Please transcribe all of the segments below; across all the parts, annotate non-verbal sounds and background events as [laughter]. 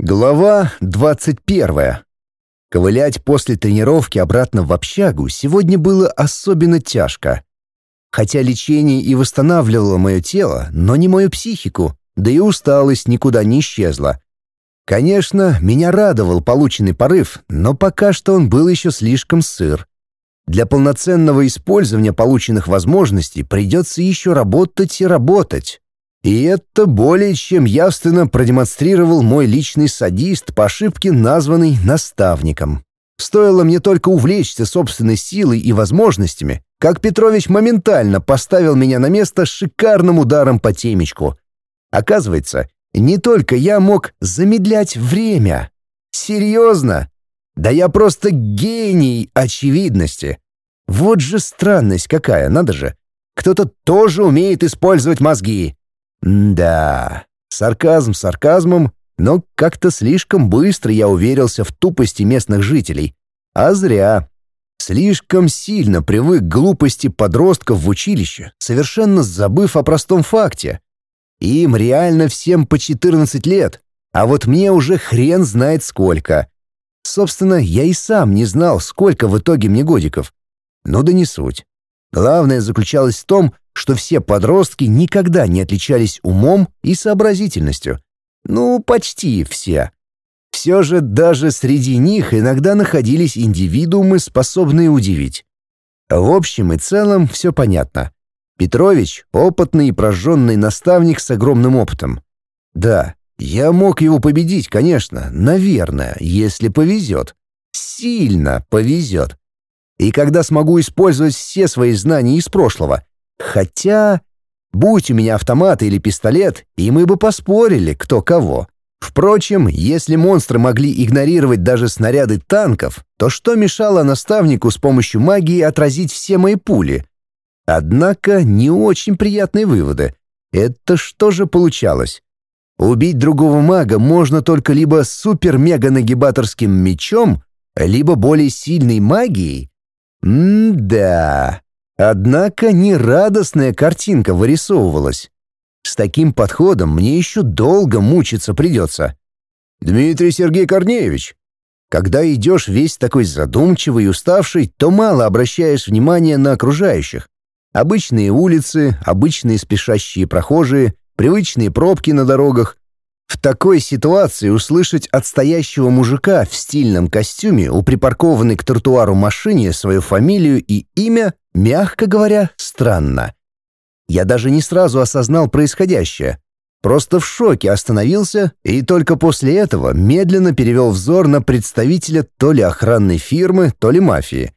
Глава 21. Ковылять после тренировки обратно в общагу сегодня было особенно тяжко. Хотя лечение и восстанавливало мое тело, но не мою психику, да и усталость никуда не исчезла. Конечно, меня радовал полученный порыв, но пока что он был еще слишком сыр. Для полноценного использования полученных возможностей придется еще работать и работать. И это более чем явственно продемонстрировал мой личный садист по ошибке, названный наставником. Стоило мне только увлечься собственной силой и возможностями, как Петрович моментально поставил меня на место шикарным ударом по темечку. Оказывается, не только я мог замедлять время. Серьезно? Да я просто гений очевидности. Вот же странность какая, надо же. Кто-то тоже умеет использовать мозги. Да, сарказм сарказмом, но как-то слишком быстро я уверился в тупости местных жителей. А зря. Слишком сильно привык к глупости подростков в училище, совершенно забыв о простом факте. Им реально всем по 14 лет, а вот мне уже хрен знает сколько. Собственно, я и сам не знал, сколько в итоге мне годиков. Но да не суть. Главное заключалось в том, что все подростки никогда не отличались умом и сообразительностью. Ну, почти все. Все же даже среди них иногда находились индивидуумы, способные удивить. В общем и целом все понятно. Петрович — опытный и прожженный наставник с огромным опытом. Да, я мог его победить, конечно, наверное, если повезет. Сильно повезет и когда смогу использовать все свои знания из прошлого. Хотя, будь у меня автомат или пистолет, и мы бы поспорили, кто кого. Впрочем, если монстры могли игнорировать даже снаряды танков, то что мешало наставнику с помощью магии отразить все мои пули? Однако не очень приятные выводы. Это что же получалось? Убить другого мага можно только либо супер-мега-нагибаторским мечом, либо более сильной магией, М-да. Однако нерадостная картинка вырисовывалась. С таким подходом мне еще долго мучиться придется. Дмитрий Сергей Корнеевич, когда идешь весь такой задумчивый и уставший, то мало обращаешь внимания на окружающих. Обычные улицы, обычные спешащие прохожие, привычные пробки на дорогах, в такой ситуации услышать от стоящего мужика в стильном костюме у припаркованной к тротуару машине свою фамилию и имя, мягко говоря, странно. Я даже не сразу осознал происходящее. Просто в шоке остановился и только после этого медленно перевел взор на представителя то ли охранной фирмы, то ли мафии.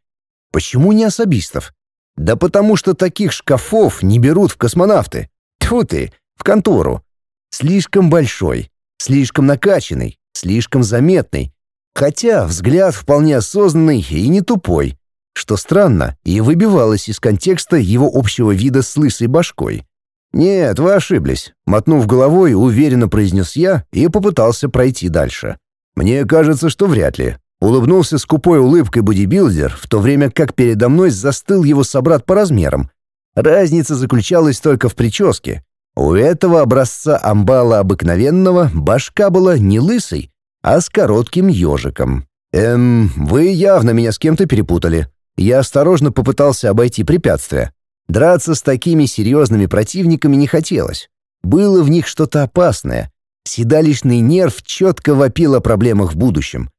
Почему не особистов? Да потому что таких шкафов не берут в космонавты. Тьфу ты, в контору. Слишком большой, слишком накачанный, слишком заметный. Хотя взгляд вполне осознанный и не тупой, что странно и выбивалось из контекста его общего вида с лысой башкой. «Нет, вы ошиблись», — мотнув головой, уверенно произнес я и попытался пройти дальше. «Мне кажется, что вряд ли». Улыбнулся скупой улыбкой бодибилдер, в то время как передо мной застыл его собрат по размерам. Разница заключалась только в прическе. У этого образца амбала обыкновенного башка была не лысой, а с коротким ежиком. «Эм, вы явно меня с кем-то перепутали. Я осторожно попытался обойти препятствие. Драться с такими серьезными противниками не хотелось. Было в них что-то опасное. Седалищный нерв четко вопил о проблемах в будущем.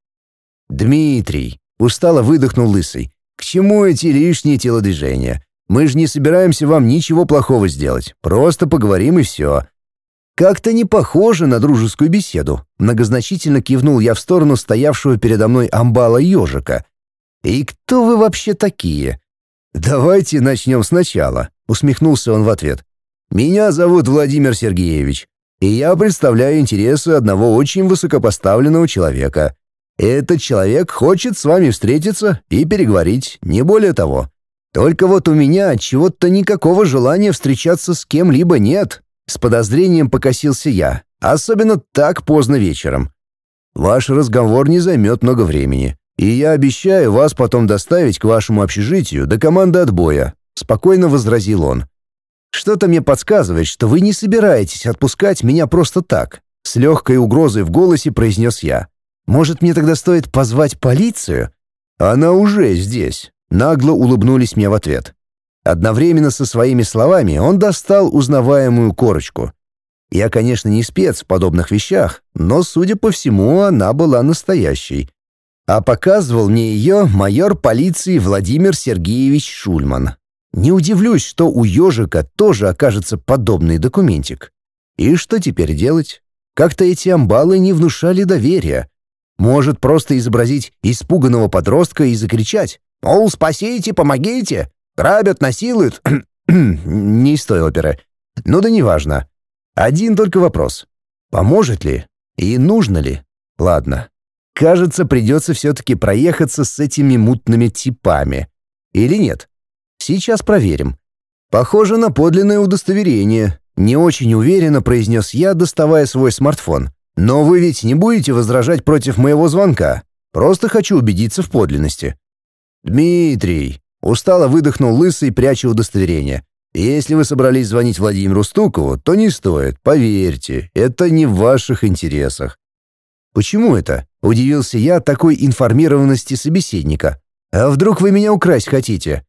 «Дмитрий», — устало выдохнул лысый, — «к чему эти лишние телодвижения? Мы же не собираемся вам ничего плохого сделать. Просто поговорим и все». «Как-то не похоже на дружескую беседу», — многозначительно кивнул я в сторону стоявшего передо мной амбала ежика. «И кто вы вообще такие?» «Давайте начнем сначала», — усмехнулся он в ответ. «Меня зовут Владимир Сергеевич, и я представляю интересы одного очень высокопоставленного человека. Этот человек хочет с вами встретиться и переговорить, не более того. Только вот у меня чего-то никакого желания встречаться с кем-либо нет. С подозрением покосился я, особенно так поздно вечером. Ваш разговор не займет много времени, и я обещаю вас потом доставить к вашему общежитию до команды отбоя», — спокойно возразил он. «Что-то мне подсказывает, что вы не собираетесь отпускать меня просто так. С легкой угрозой в голосе произнес я. «Может, мне тогда стоит позвать полицию?» «Она уже здесь», — нагло улыбнулись мне в ответ. Одновременно со своими словами он достал узнаваемую корочку. Я, конечно, не спец в подобных вещах, но, судя по всему, она была настоящей. А показывал мне ее майор полиции Владимир Сергеевич Шульман. Не удивлюсь, что у ежика тоже окажется подобный документик. И что теперь делать? Как-то эти амбалы не внушали доверия. Может, просто изобразить испуганного подростка и закричать «Мол, спасите, помогите! Грабят, насилуют!» [clears throat] Не из той оперы. Ну да неважно. Один только вопрос. Поможет ли? И нужно ли? Ладно. Кажется, придется все-таки проехаться с этими мутными типами. Или нет? Сейчас проверим. Похоже на подлинное удостоверение. Не очень уверенно произнес я, доставая свой смартфон. Но вы ведь не будете возражать против моего звонка. Просто хочу убедиться в подлинности. Дмитрий, устало выдохнул лысый, пряча удостоверение. Если вы собрались звонить Владимиру Стукову, то не стоит, поверьте, это не в ваших интересах. Почему это? Удивился я такой информированности собеседника. А вдруг вы меня украсть хотите?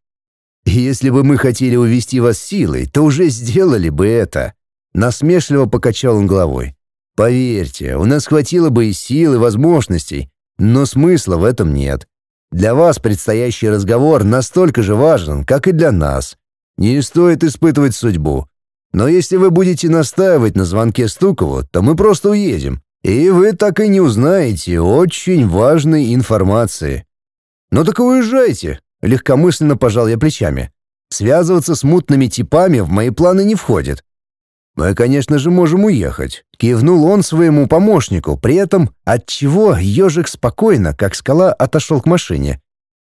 Если бы мы хотели увести вас силой, то уже сделали бы это. Насмешливо покачал он головой. Поверьте, у нас хватило бы и сил, и возможностей, но смысла в этом нет. Для вас предстоящий разговор настолько же важен, как и для нас. Не стоит испытывать судьбу. Но если вы будете настаивать на звонке Стукову, то мы просто уедем, и вы так и не узнаете очень важной информации. Ну так уезжайте, легкомысленно пожал я плечами. Связываться с мутными типами в мои планы не входит. Мы, конечно же, можем уехать, кивнул он своему помощнику, при этом от чего ежик спокойно, как скала, отошел к машине.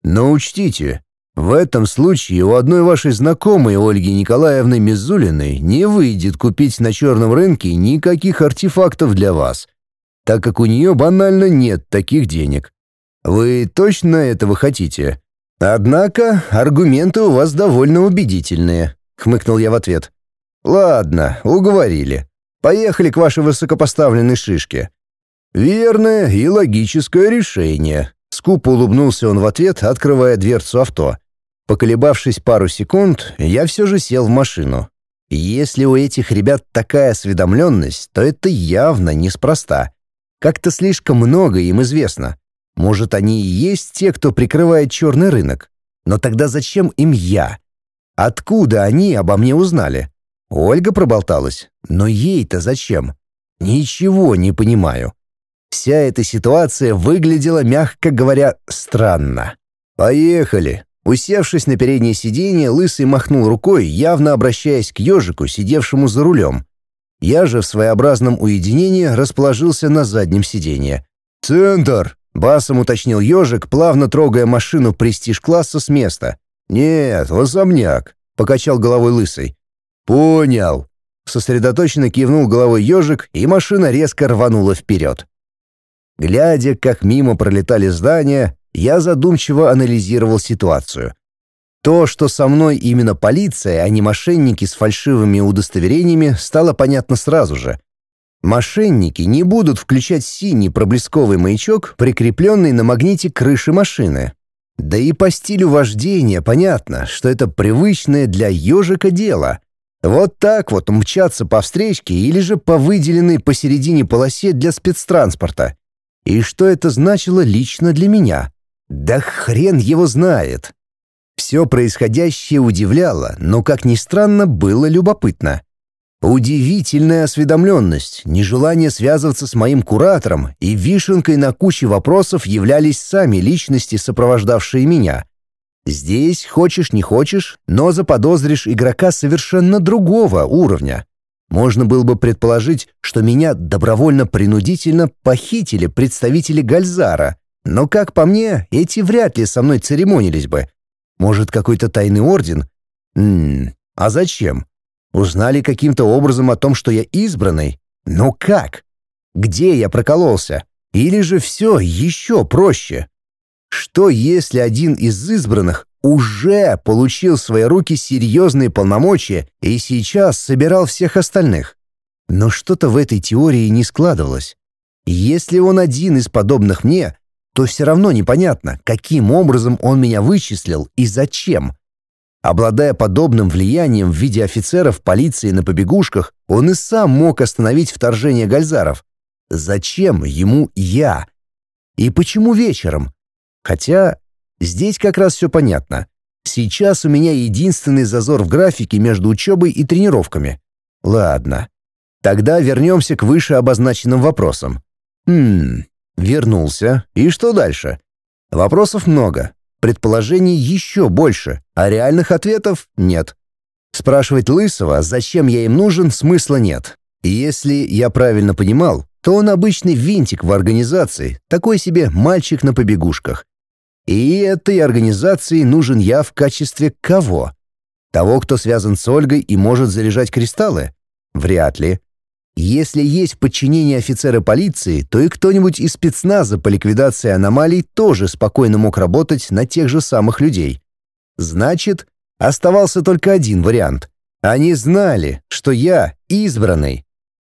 Но учтите, в этом случае у одной вашей знакомой Ольги Николаевны Мизулиной не выйдет купить на черном рынке никаких артефактов для вас, так как у нее банально нет таких денег. Вы точно этого хотите? Однако аргументы у вас довольно убедительные, хмыкнул я в ответ. Ладно, уговорили. Поехали к вашей высокопоставленной шишке. Верное и логическое решение. Скупо улыбнулся он в ответ, открывая дверцу авто. Поколебавшись пару секунд, я все же сел в машину. Если у этих ребят такая осведомленность, то это явно неспроста. Как-то слишком много им известно. Может, они и есть те, кто прикрывает черный рынок. Но тогда зачем им я? Откуда они обо мне узнали? Ольга проболталась. Но ей-то зачем? Ничего не понимаю. Вся эта ситуация выглядела, мягко говоря, странно. «Поехали!» Усевшись на переднее сиденье, Лысый махнул рукой, явно обращаясь к ежику, сидевшему за рулем. Я же в своеобразном уединении расположился на заднем сиденье. «Центр!» — басом уточнил ежик, плавно трогая машину престиж-класса с места. «Нет, особняк», — покачал головой Лысый. «Понял». Сосредоточенно кивнул головой ежик, и машина резко рванула вперед. Глядя, как мимо пролетали здания, я задумчиво анализировал ситуацию. То, что со мной именно полиция, а не мошенники с фальшивыми удостоверениями, стало понятно сразу же. Мошенники не будут включать синий проблесковый маячок, прикрепленный на магните крыши машины. Да и по стилю вождения понятно, что это привычное для ежика дело. Вот так вот мчаться по встречке или же по выделенной посередине полосе для спецтранспорта. И что это значило лично для меня? Да хрен его знает. Все происходящее удивляло, но, как ни странно, было любопытно. Удивительная осведомленность, нежелание связываться с моим куратором и вишенкой на куче вопросов являлись сами личности, сопровождавшие меня. Здесь, хочешь не хочешь, но заподозришь игрока совершенно другого уровня. Можно было бы предположить, что меня добровольно-принудительно похитили представители Гальзара, но, как по мне, эти вряд ли со мной церемонились бы. Может, какой-то тайный орден? Ммм, а зачем? Узнали каким-то образом о том, что я избранный? Но как? Где я прокололся? Или же все еще проще? Что если один из избранных уже получил в свои руки серьезные полномочия и сейчас собирал всех остальных? Но что-то в этой теории не складывалось. Если он один из подобных мне, то все равно непонятно, каким образом он меня вычислил и зачем. Обладая подобным влиянием в виде офицеров полиции на побегушках, он и сам мог остановить вторжение гальзаров. Зачем ему я? И почему вечером? Хотя здесь как раз все понятно. Сейчас у меня единственный зазор в графике между учебой и тренировками. Ладно. Тогда вернемся к выше обозначенным вопросам. Хм, вернулся. И что дальше? Вопросов много, предположений еще больше, а реальных ответов нет. Спрашивать Лысого, зачем я им нужен, смысла нет. Если я правильно понимал, то он обычный винтик в организации, такой себе мальчик на побегушках. И этой организации нужен я в качестве кого? Того, кто связан с Ольгой и может заряжать кристаллы? Вряд ли. Если есть в подчинении офицера полиции, то и кто-нибудь из спецназа по ликвидации аномалий тоже спокойно мог работать на тех же самых людей. Значит, оставался только один вариант. Они знали, что я избранный.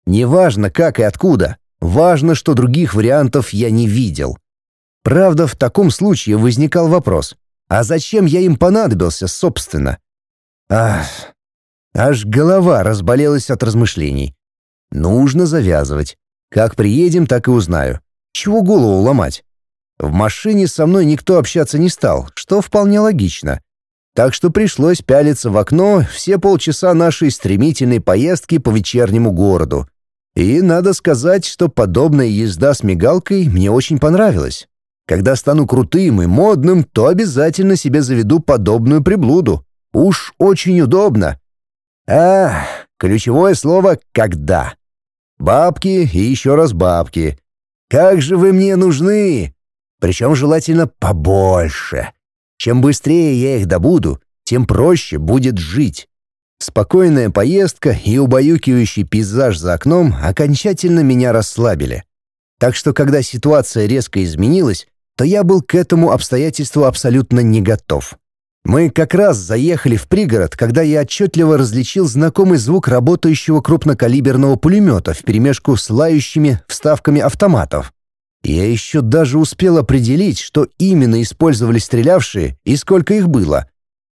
Неважно как и откуда, важно, что других вариантов я не видел. Правда, в таком случае возникал вопрос, а зачем я им понадобился, собственно? Ах, аж голова разболелась от размышлений. Нужно завязывать. Как приедем, так и узнаю. Чего голову ломать? В машине со мной никто общаться не стал, что вполне логично. Так что пришлось пялиться в окно все полчаса нашей стремительной поездки по вечернему городу. И надо сказать, что подобная езда с мигалкой мне очень понравилась. Когда стану крутым и модным, то обязательно себе заведу подобную приблуду. Уж очень удобно. А, ключевое слово «когда». Бабки и еще раз бабки. Как же вы мне нужны! Причем желательно побольше. Чем быстрее я их добуду, тем проще будет жить. Спокойная поездка и убаюкивающий пейзаж за окном окончательно меня расслабили. Так что, когда ситуация резко изменилась, то я был к этому обстоятельству абсолютно не готов. Мы как раз заехали в пригород, когда я отчетливо различил знакомый звук работающего крупнокалиберного пулемета вперемешку с лающими вставками автоматов. Я еще даже успел определить, что именно использовали стрелявшие и сколько их было.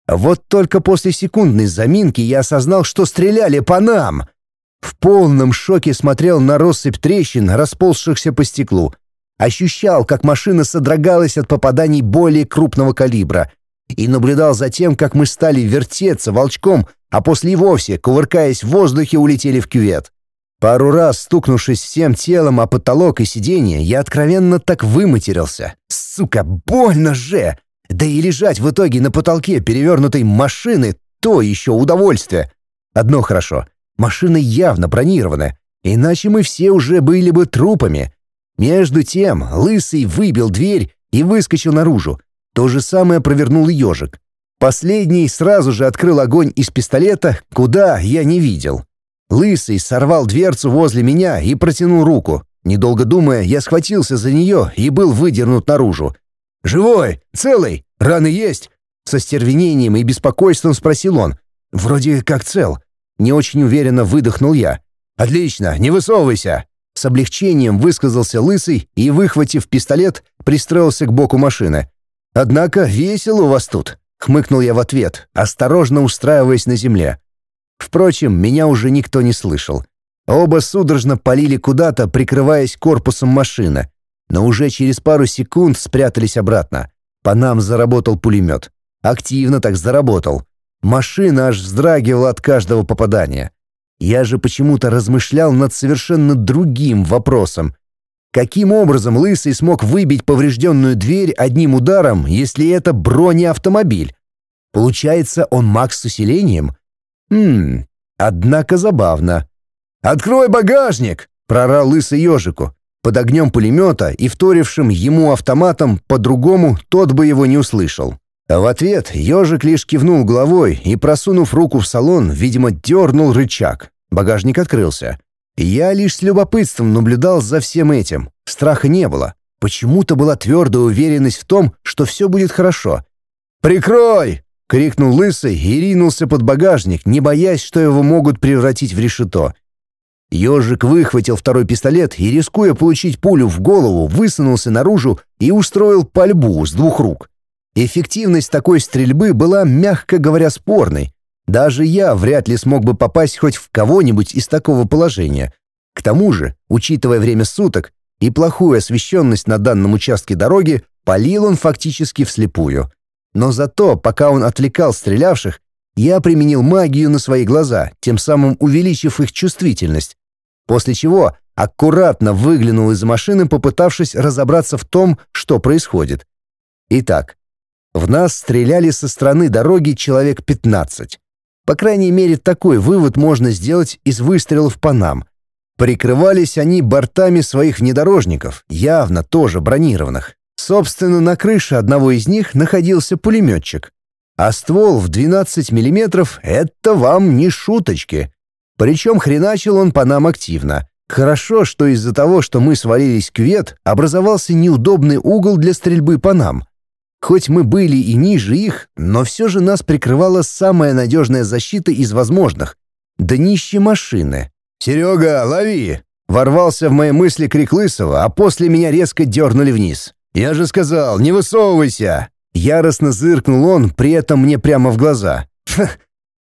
Вот только после секундной заминки я осознал, что стреляли по нам. В полном шоке смотрел на россыпь трещин, расползшихся по стеклу, ощущал, как машина содрогалась от попаданий более крупного калибра, и наблюдал за тем, как мы стали вертеться волчком, а после вовсе, кувыркаясь в воздухе, улетели в кювет. Пару раз, стукнувшись всем телом о потолок и сиденье, я откровенно так выматерился. Сука, больно же! Да и лежать в итоге на потолке перевернутой машины — то еще удовольствие. Одно хорошо — машины явно бронированы, иначе мы все уже были бы трупами — между тем Лысый выбил дверь и выскочил наружу. То же самое провернул ежик. Последний сразу же открыл огонь из пистолета, куда я не видел. Лысый сорвал дверцу возле меня и протянул руку. Недолго думая, я схватился за нее и был выдернут наружу. «Живой? Целый? Раны есть?» Со стервенением и беспокойством спросил он. «Вроде как цел». Не очень уверенно выдохнул я. «Отлично, не высовывайся!» С облегчением высказался Лысый и, выхватив пистолет, пристроился к боку машины. «Однако весело у вас тут», — хмыкнул я в ответ, осторожно устраиваясь на земле. Впрочем, меня уже никто не слышал. Оба судорожно полили куда-то, прикрываясь корпусом машины, но уже через пару секунд спрятались обратно. По нам заработал пулемет. Активно так заработал. Машина аж вздрагивала от каждого попадания. Я же почему-то размышлял над совершенно другим вопросом. Каким образом Лысый смог выбить поврежденную дверь одним ударом, если это бронеавтомобиль? Получается, он маг с усилением? Хм, однако забавно. «Открой багажник!» — прорал Лысый ежику. Под огнем пулемета и вторившим ему автоматом по-другому тот бы его не услышал. А в ответ ежик лишь кивнул головой и, просунув руку в салон, видимо, дернул рычаг. Багажник открылся. Я лишь с любопытством наблюдал за всем этим. Страха не было. Почему-то была твердая уверенность в том, что все будет хорошо. «Прикрой!» — крикнул Лысый и ринулся под багажник, не боясь, что его могут превратить в решето. Ежик выхватил второй пистолет и, рискуя получить пулю в голову, высунулся наружу и устроил пальбу с двух рук. Эффективность такой стрельбы была, мягко говоря, спорной. Даже я вряд ли смог бы попасть хоть в кого-нибудь из такого положения. К тому же, учитывая время суток и плохую освещенность на данном участке дороги, палил он фактически вслепую. Но зато, пока он отвлекал стрелявших, я применил магию на свои глаза, тем самым увеличив их чувствительность. После чего аккуратно выглянул из машины, попытавшись разобраться в том, что происходит. Итак, в нас стреляли со стороны дороги человек 15. По крайней мере, такой вывод можно сделать из выстрелов по нам. Прикрывались они бортами своих внедорожников, явно тоже бронированных. Собственно, на крыше одного из них находился пулеметчик. А ствол в 12 миллиметров — это вам не шуточки. Причем хреначил он по нам активно. Хорошо, что из-за того, что мы свалились кювет, образовался неудобный угол для стрельбы по нам. Хоть мы были и ниже их, но все же нас прикрывала самая надежная защита из возможных. Днище машины. «Серега, лови!» Ворвался в мои мысли крик Лысого, а после меня резко дернули вниз. «Я же сказал, не высовывайся!» Яростно зыркнул он, при этом мне прямо в глаза. «Ха,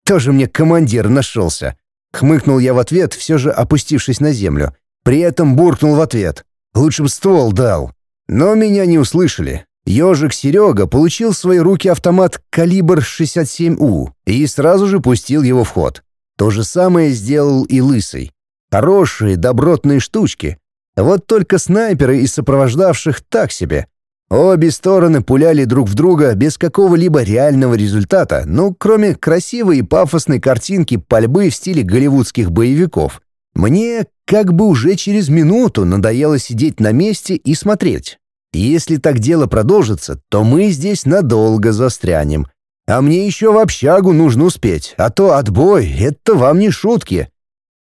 тоже мне командир нашелся!» Хмыкнул я в ответ, все же опустившись на землю. При этом буркнул в ответ. Лучшим ствол дал. Но меня не услышали. Ежик Серега получил в свои руки автомат калибр 67У и сразу же пустил его в ход. То же самое сделал и Лысый. Хорошие, добротные штучки. Вот только снайперы из сопровождавших так себе. Обе стороны пуляли друг в друга без какого-либо реального результата, ну, кроме красивой и пафосной картинки пальбы в стиле голливудских боевиков. Мне как бы уже через минуту надоело сидеть на месте и смотреть. Если так дело продолжится, то мы здесь надолго застрянем. А мне еще в общагу нужно успеть, а то отбой — это вам не шутки.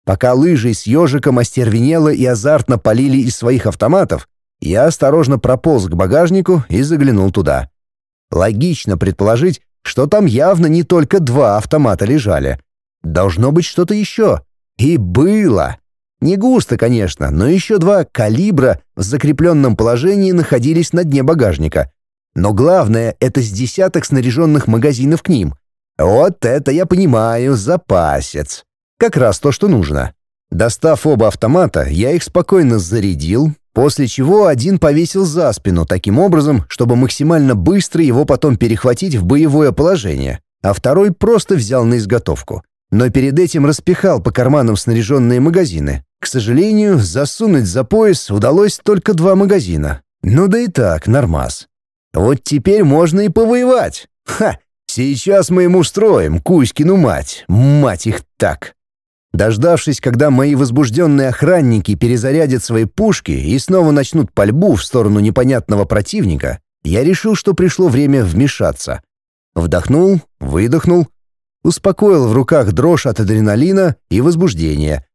Пока лыжи с ежиком остервенело и азартно полили из своих автоматов, я осторожно прополз к багажнику и заглянул туда. Логично предположить, что там явно не только два автомата лежали. Должно быть что-то еще. И было. Не густо, конечно, но еще два калибра в закрепленном положении находились на дне багажника. Но главное — это с десяток снаряженных магазинов к ним. Вот это я понимаю, запасец. Как раз то, что нужно. Достав оба автомата, я их спокойно зарядил, после чего один повесил за спину таким образом, чтобы максимально быстро его потом перехватить в боевое положение, а второй просто взял на изготовку. Но перед этим распихал по карманам снаряженные магазины, к сожалению, засунуть за пояс удалось только два магазина. Ну да и так, нормас. Вот теперь можно и повоевать. Ха! Сейчас мы ему устроим, Кузькину мать. Мать их так. Дождавшись, когда мои возбужденные охранники перезарядят свои пушки и снова начнут пальбу в сторону непонятного противника, я решил, что пришло время вмешаться. Вдохнул, выдохнул, успокоил в руках дрожь от адреналина и возбуждения,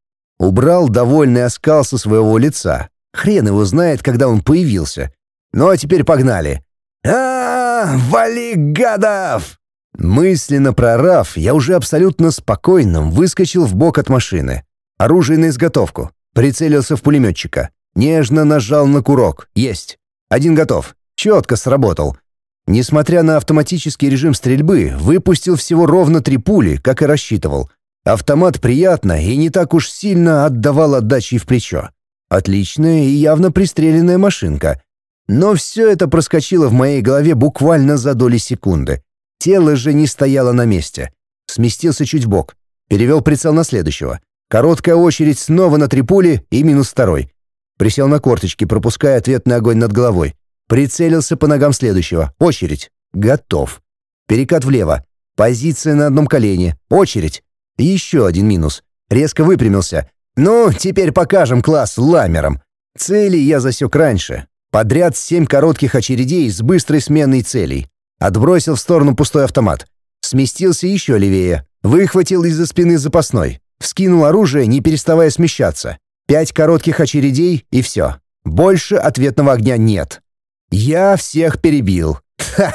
Убрал довольный оскал со своего лица. Хрен его знает, когда он появился. Ну а теперь погнали. а, -а, -а Вали, гадов!» Мысленно прорав, я уже абсолютно спокойным выскочил в бок от машины. Оружие на изготовку. Прицелился в пулеметчика. Нежно нажал на курок. Есть. Один готов. Четко сработал. Несмотря на автоматический режим стрельбы, выпустил всего ровно три пули, как и рассчитывал — Автомат приятно и не так уж сильно отдавал отдачей в плечо. Отличная и явно пристреленная машинка. Но все это проскочило в моей голове буквально за доли секунды. Тело же не стояло на месте. Сместился чуть бок. Перевел прицел на следующего. Короткая очередь снова на три пули и минус второй. Присел на корточки, пропуская ответный огонь над головой. Прицелился по ногам следующего. Очередь. Готов. Перекат влево. Позиция на одном колене. Очередь. Еще один минус. Резко выпрямился. «Ну, теперь покажем класс ламером». Цели я засек раньше. Подряд семь коротких очередей с быстрой сменой целей. Отбросил в сторону пустой автомат. Сместился еще левее. Выхватил из-за спины запасной. Вскинул оружие, не переставая смещаться. Пять коротких очередей и все. Больше ответного огня нет. Я всех перебил. Ха!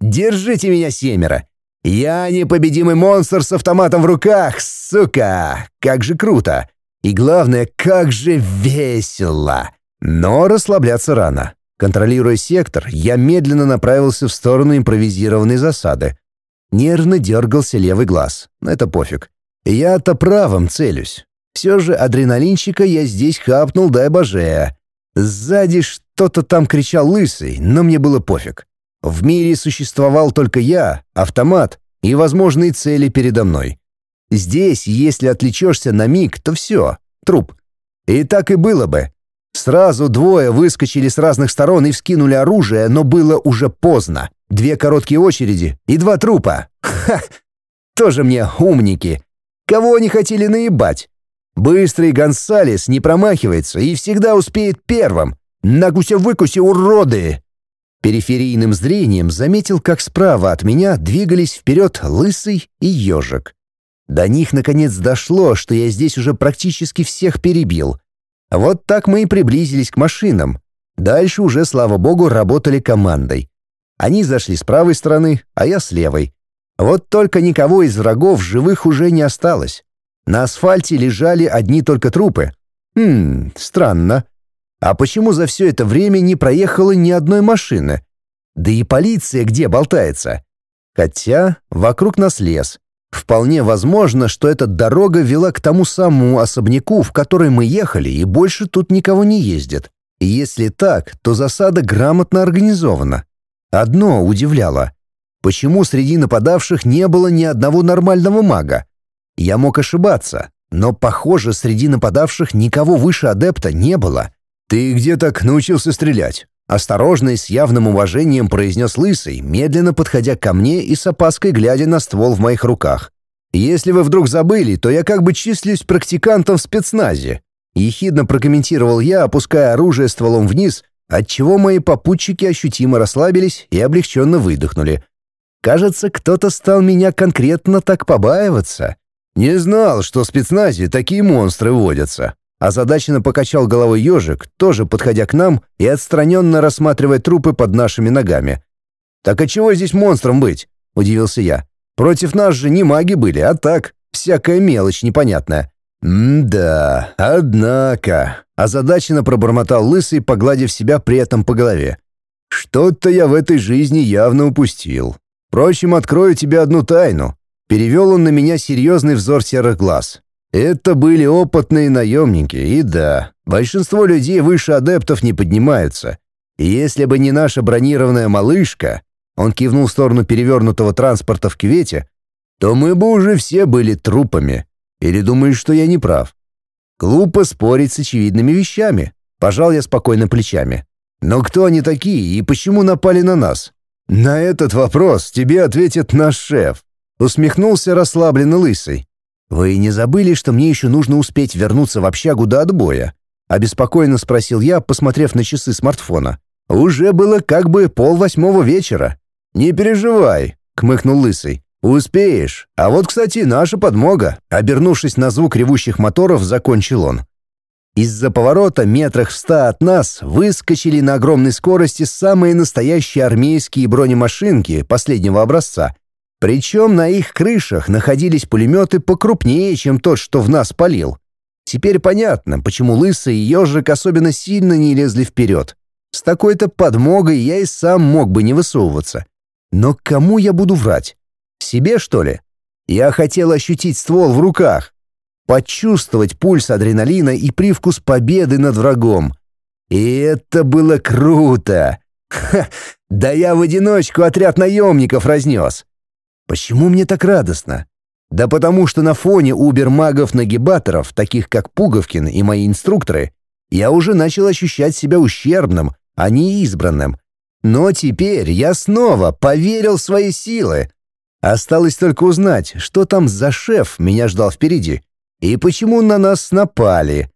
Держите меня, семеро. Я непобедимый монстр с автоматом в руках, сука! Как же круто! И главное, как же весело! Но расслабляться рано. Контролируя сектор, я медленно направился в сторону импровизированной засады. Нервно дергался левый глаз. Но это пофиг. Я-то правым целюсь. Все же адреналинчика я здесь хапнул, дай боже. Сзади что-то там кричал лысый, но мне было пофиг. В мире существовал только я, автомат и возможные цели передо мной. Здесь, если отвлечешься на миг, то все, труп. И так и было бы. Сразу двое выскочили с разных сторон и вскинули оружие, но было уже поздно. Две короткие очереди и два трупа. Ха! Тоже мне умники. Кого они хотели наебать? Быстрый Гонсалес не промахивается и всегда успеет первым. Нагуся-выкуси, уроды! Периферийным зрением заметил, как справа от меня двигались вперед лысый и ежик. До них наконец дошло, что я здесь уже практически всех перебил. Вот так мы и приблизились к машинам. Дальше уже, слава богу, работали командой. Они зашли с правой стороны, а я с левой. Вот только никого из врагов живых уже не осталось. На асфальте лежали одни только трупы. Хм, странно. А почему за все это время не проехало ни одной машины? Да и полиция где болтается? Хотя вокруг нас лес. Вполне возможно, что эта дорога вела к тому самому особняку, в который мы ехали, и больше тут никого не ездит. И если так, то засада грамотно организована. Одно удивляло. Почему среди нападавших не было ни одного нормального мага? Я мог ошибаться, но, похоже, среди нападавших никого выше адепта не было. «Ты где так научился стрелять?» Осторожно и с явным уважением произнес Лысый, медленно подходя ко мне и с опаской глядя на ствол в моих руках. «Если вы вдруг забыли, то я как бы числюсь практикантом в спецназе». Ехидно прокомментировал я, опуская оружие стволом вниз, отчего мои попутчики ощутимо расслабились и облегченно выдохнули. Кажется, кто-то стал меня конкретно так побаиваться. «Не знал, что в спецназе такие монстры водятся». Озадаченно покачал головой ежик, тоже подходя к нам и отстраненно рассматривая трупы под нашими ногами. «Так а чего здесь монстром быть?» — удивился я. «Против нас же не маги были, а так, всякая мелочь непонятная». «М-да, однако...» — озадаченно пробормотал лысый, погладив себя при этом по голове. «Что-то я в этой жизни явно упустил. Впрочем, открою тебе одну тайну. Перевел он на меня серьезный взор серых глаз. Это были опытные наемники, и да, большинство людей выше адептов не поднимаются. И если бы не наша бронированная малышка, он кивнул в сторону перевернутого транспорта в кювете, то мы бы уже все были трупами. Или думаешь, что я не прав? Глупо спорить с очевидными вещами. Пожал я спокойно плечами. Но кто они такие и почему напали на нас? На этот вопрос тебе ответит наш шеф. Усмехнулся расслабленно лысый. «Вы не забыли, что мне еще нужно успеть вернуться в общагу до отбоя?» Обеспокоенно спросил я, посмотрев на часы смартфона. «Уже было как бы полвосьмого вечера». «Не переживай», — кмыкнул лысый. «Успеешь. А вот, кстати, наша подмога». Обернувшись на звук ревущих моторов, закончил он. Из-за поворота метрах в ста от нас выскочили на огромной скорости самые настоящие армейские бронемашинки последнего образца причем на их крышах находились пулеметы покрупнее, чем тот, что в нас палил. Теперь понятно, почему Лысый и Ежик особенно сильно не лезли вперед. С такой-то подмогой я и сам мог бы не высовываться. Но кому я буду врать? Себе, что ли? Я хотел ощутить ствол в руках, почувствовать пульс адреналина и привкус победы над врагом. И это было круто! Ха! Да я в одиночку отряд наемников разнес. Почему мне так радостно? Да потому что на фоне убер-магов-нагибаторов, таких как Пуговкин и мои инструкторы, я уже начал ощущать себя ущербным, а не избранным. Но теперь я снова поверил в свои силы. Осталось только узнать, что там за шеф меня ждал впереди и почему на нас напали.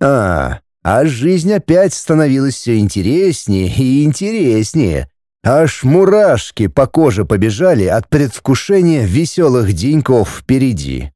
А, а жизнь опять становилась все интереснее и интереснее. Аж мурашки по коже побежали от предвкушения веселых деньков впереди.